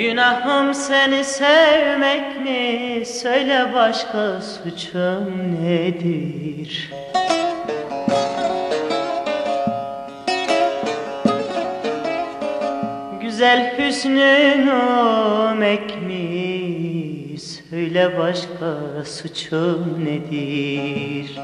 Günahım seni sevmek mi? Söyle başka suçum nedir? Güzel hüsnün ekmi Söyle başka suçum nedir?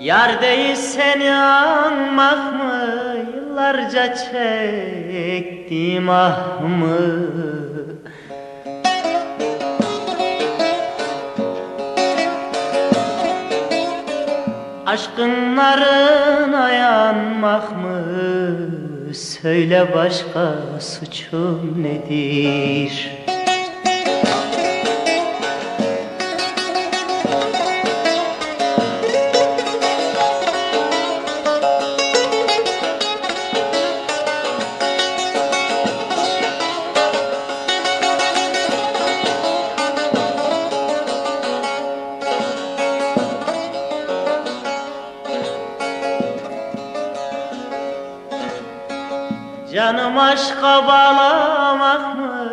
Yar değil seni anmak mı? Yıllarca çektim ah mı? Aşkın narına mı? Söyle başka suçum nedir? Canım aşka bağlamak mı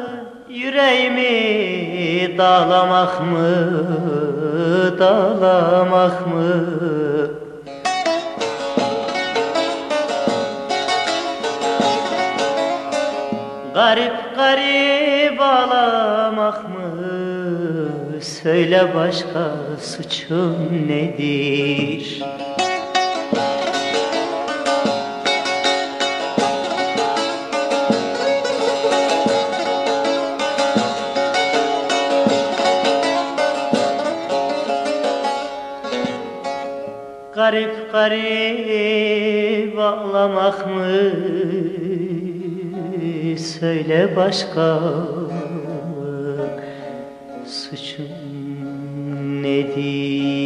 Yüreğimi dağlamak mı Dağlamak mı Garip garip ağlamak mı Söyle başka suçum nedir? Garip garip ağlamak mı? Söyle başka suçum nedir